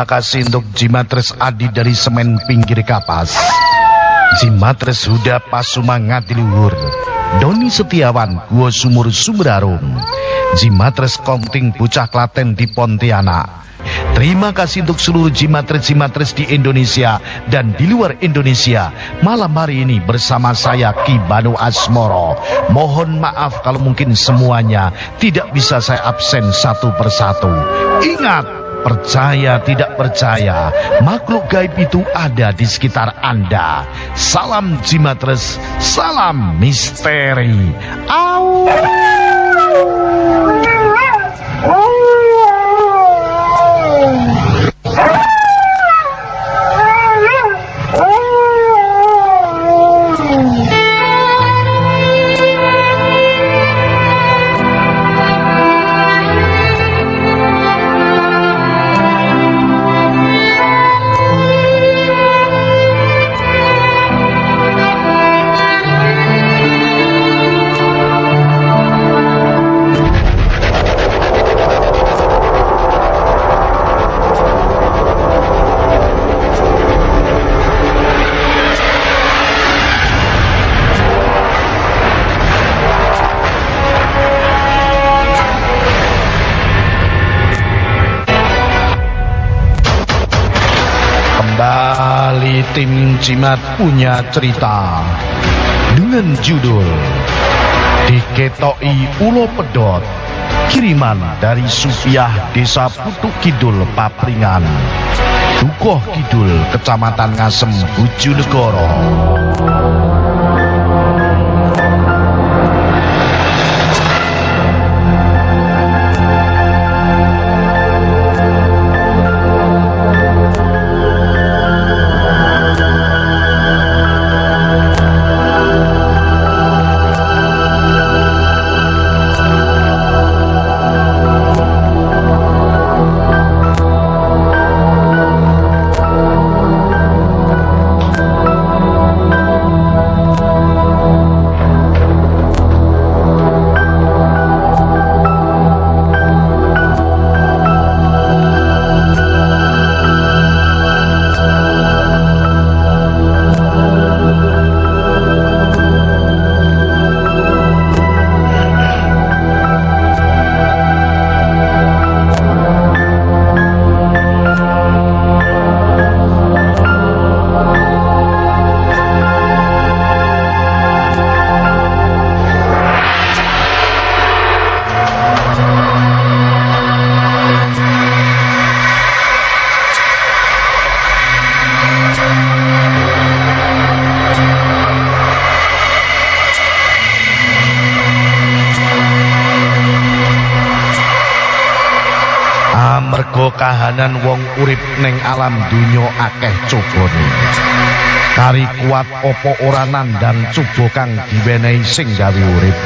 Terima kasih untuk Jimatres Adi dari semen pinggir kapas. Jimatres Huda Pasuma Ngadiluhur. Doni Setiawan Gua Sumur Sumerarum. Jimatres Komting Bocah Klaten di Pontianak. Terima kasih untuk seluruh jimatres-jimatres di Indonesia dan di luar Indonesia. Malam hari ini bersama saya Ki Banu Asmoro. Mohon maaf kalau mungkin semuanya tidak bisa saya absen satu persatu. Ingat, percaya tidak percaya, makhluk gaib itu ada di sekitar Anda. Salam jimatres, salam misteri. Au. Tim Cimat punya cerita dengan judul Diketoi Ulo Pedot Kiriman dari Supiah Desa Putuk Kidul Papringan Dukoh Kidul Kecamatan Ngasem Bojonegoro kahanan wong urip ning alam donya akeh cobane. Kari kuat apa ora nandang coba kang diwenehi sing gawe urip.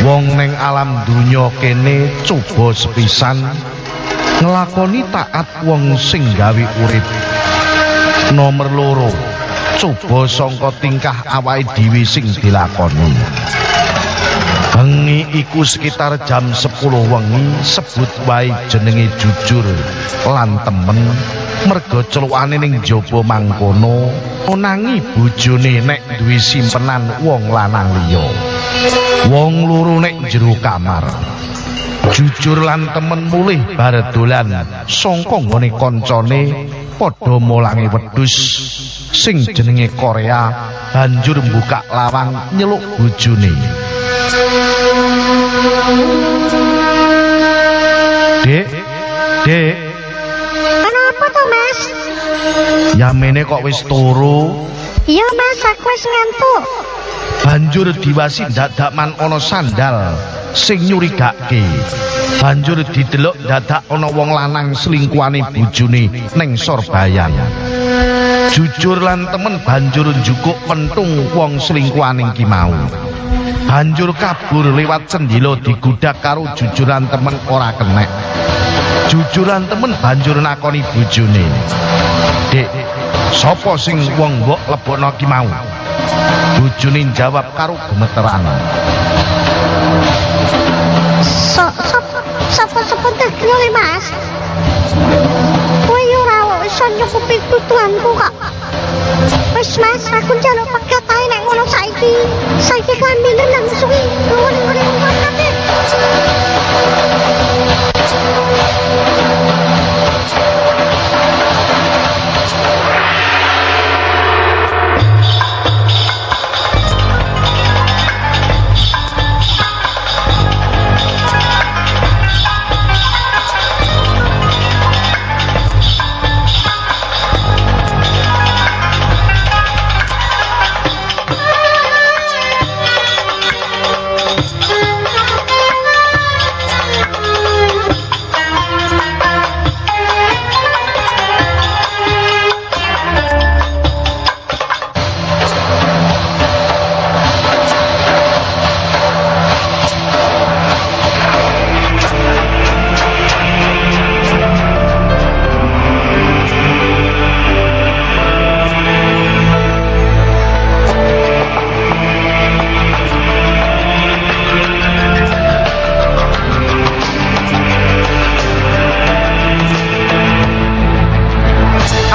Wong ning alam donya kene coba sepisan nglakoni taat wong sing gawe urip. Nomor loro, coba sangka tingkah awake dhewe sing dilakoni. Bengi iku sekitar jam 10 wengi sebut wae jenenge jujur lan temen merga celukane ning jaba mangkono onangi bojone nek duwe simpenan wong lanang liya. Wong loro nek jero kamar. Jujur lan temen mulih bar dolan sangka nggone kancane padha mulangi wedhus sing jenenge Korea banjur mbuka lawang nyeluk bojone. Dek, Dek, Kenapa tuh mas? yamene kok wis turu? Iya mas, aku wis ngantuk. Banjur diwasi dadakman ana sandal sing nyurigake. Banjur didelok dadak ana wong lanang selingkuhane bojone ning Sorbayan. Jujur lan temen banjur njukuk pentung wong selingkuhaning ki mau. Banjur kabur lewat cendila digudak karo jujuran temen ora kenek. Jujuran temen banjur nakoni bojone. Dek, sapa sing wong mbok lebokno ki mau? Bojone jawab karo gemeteran. So, so, sopo sopo lho mas? Kowe yo nyukupi kebutuhanku kok. Wis Mas, aku njaluk pegat ae nek ngono saiki. Saiki klambinan nang suwi. Nuwun-nuwun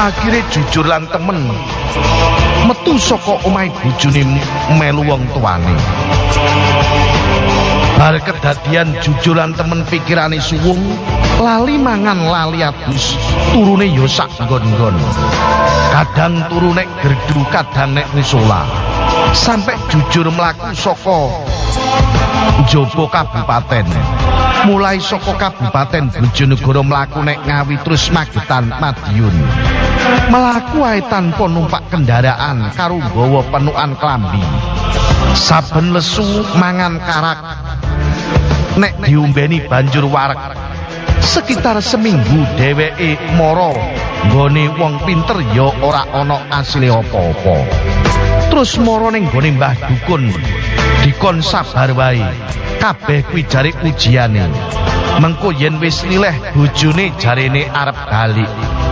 akhirnya jujur lan temen. Metu saka omahe bojone melu wong tuane. Bar kedadian jujur lan temen pikirane suwung lali mangan lali adus turune yo sak nggon-nggon. Kadang turu nek gerdu kadang nek nisola sampai jujur mlaku saka Jobo Kabupaten mulai saka Kabupaten Bojonegoro mlaku nek Ngawi terus Magetan Madiun. Mlaku ae tanpa numpak kendaraan karo nggawa penukan klambi. Saben lesu mangan karak. Nek diombeni banjur warek sekitar seminggu dheweke mara nggone wong pinter ya ora ana asile apa-apa. Terus mara ning nggone Mbah Dukun. Dikon sabar wae kabeh kuwi jare ujiane. Mengko yen wis nileh bojone jarene arep balik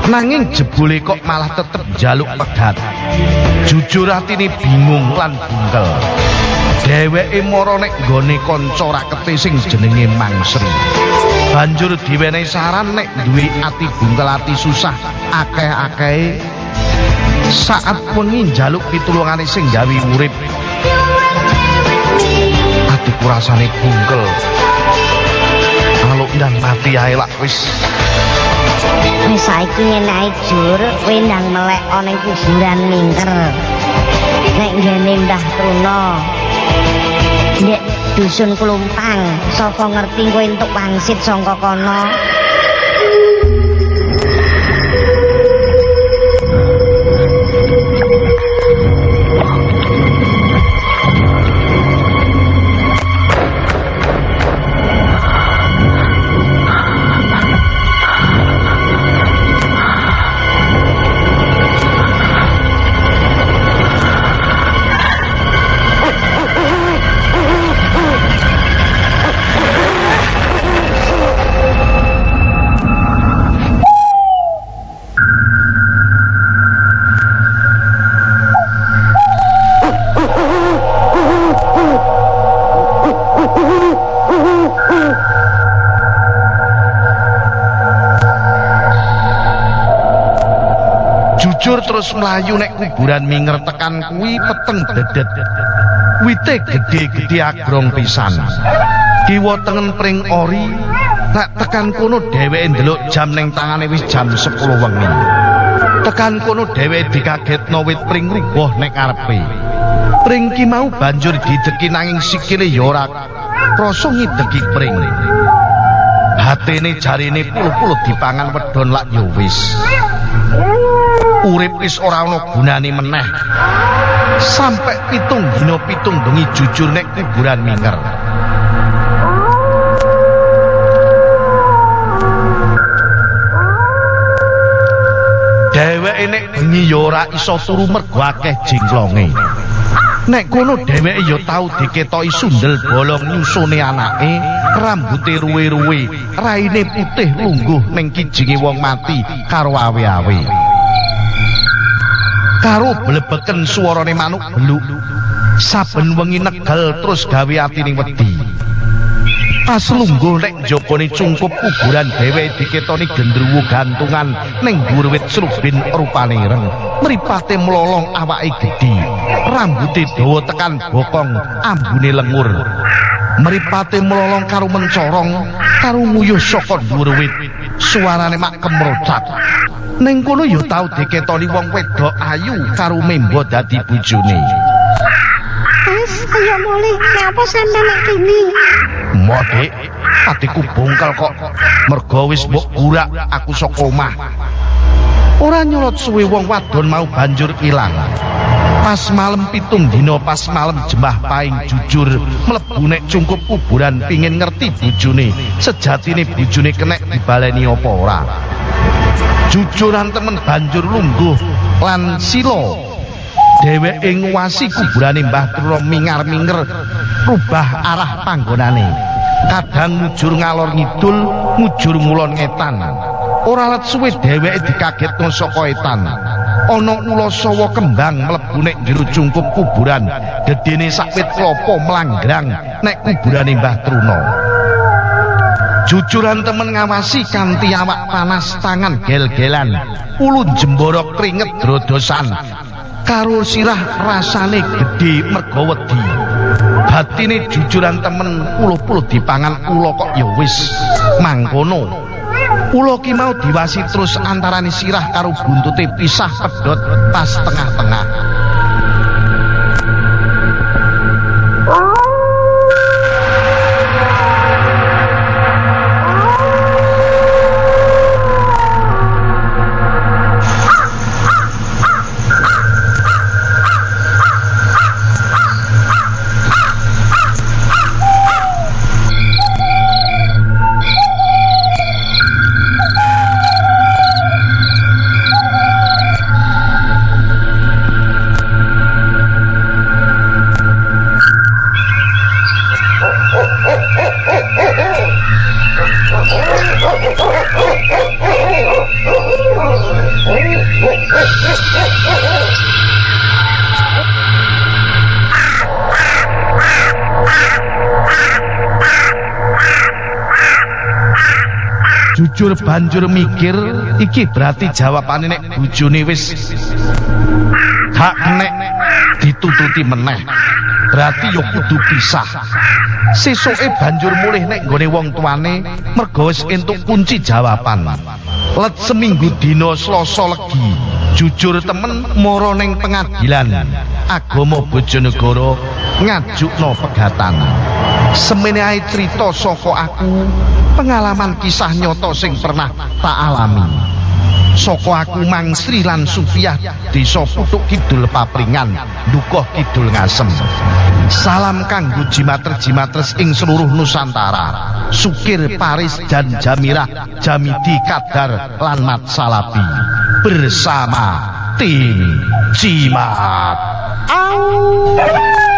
nanging jebule kok malah tetep jaluk pegat jujur atine bingung lan bungkel. Dheweke mara nek nggone kanca rakete sing jenenge Mangsri. Banjur diwenehi saran nek duwe ati bungkel ati susah akeh-akeh. Saat wengi njaluk pitulungane sing gawe urip atiku rasane bungkel aluk dan mati ae lak wis Wis saiki ngene ae jur, kowe ndang melek ana kuburan mingker. Nek ngene Mbah Truno. Nek dusun Klumpang, sapa ngerti kowe entuk wangsit saka kono? Terus melayu nek kuburan minger tekan kuwi peteng dedet. Wite gede-gede agrong pisan. Kiwa tengen pring ori nek tekan kono dheweke ndelok jam ning tangane wis jam 10 wengi. Tekan kono dheweke dikagetno wit pring rubuh nek arepe pring ki mau banjur dideki nanging sikile ya ora krasa ngideki pring. Hatene jarine puluh-puluh dipangan wedon lak ya wis urip wis ora ana gunane meneh. Sampai pitung dina pitung bengi jujur nek kuburan minger. Dheweke nek bengi ya ora iso turu mergo akeh jingklonge nek kono dheweke ya tau diketoki sundel bolong nyusune anake rambuté ruwe-ruwe raine putih lungguh ning kijinge wong mati karo awe-awe karo blebeken suarane manuk beluk saben wengi negel terus gawe atining wedi Pas lungguh nek njopone cungkup kuburan dhewe diketoni gendruwo gantungan ning dhuwur wit srubin rupane ireng. Mripate mlolong awake gedhi. Rambuté dawa tekan bokong, ambune lengur. Mripate mlolong karo mencorong, karo nguyuh saka dhuwur wit. Suarane mak kemrocat. Ning kono ya tau diketoni wong wedok ayu karo membo dadi bojone. Mas, kaya mulih ngapa sampe nek kene? Modek, atiku bongkal kok. Mergo wis mbok burak aku saka omah. Ora nyolot suwe wong wadon mau banjur ilang. Pas malam pitung dina pas malam jembah paing jujur. Mlebu nek cungkup kuburan pingin ngerti bojone sejatine bojone kenek dibaleni apa ora? Jujuran temen banjur lungguh lan sila. Dheweke nguwasi kuburane Mbah Truro mingar-minger rubah arah panggonane. Kadang mujur ngalor ngidul mujur ngulon ora let suwe dheweke dikagetno saka etan ana ula sawa kembang mlebu nek jero cungkup kuburan. Gedene sakwit klopo melanggrang nek kuburane Mbah Truno Jujuran temen ngawasi kanthi awak panas tangan gel-gelan. Ulun jemborok keringet drodosan. Karo sirah rasane gedhe merga wedi. Batine jujuran temen puluh-puluh dipangan ula kok ya wis mangkono ula ki mau diwasi terus antarane sirah karo buntute pisah pedhot pas tengah-tengah jujur banjur mikir iki berarti jawabane nek bojone wis gak nek ditututi meneh. Berarti yo kudu pisah. Sesuke banjur mulih nek nggone wong tuane mergo wis entuk kunci jawaban. Let seminggu dina Selasa legi jujur temen mara ning pengadilan. Agama bojonegoro ngajukno pegatan semene ae crita saka aku pengalaman kisah nyata sing pernah tak alami. Saka aku Mangsri lan Sufiah desa Putuk Kidul Papringan Dukuh Kidul Ngasem. Salam kanggo jimater-jimatres ing seluruh Nusantara Sukir Paris dan Jamirah Jamidi Kadar lan Mat Salabi. Bersama tim Cimat Au!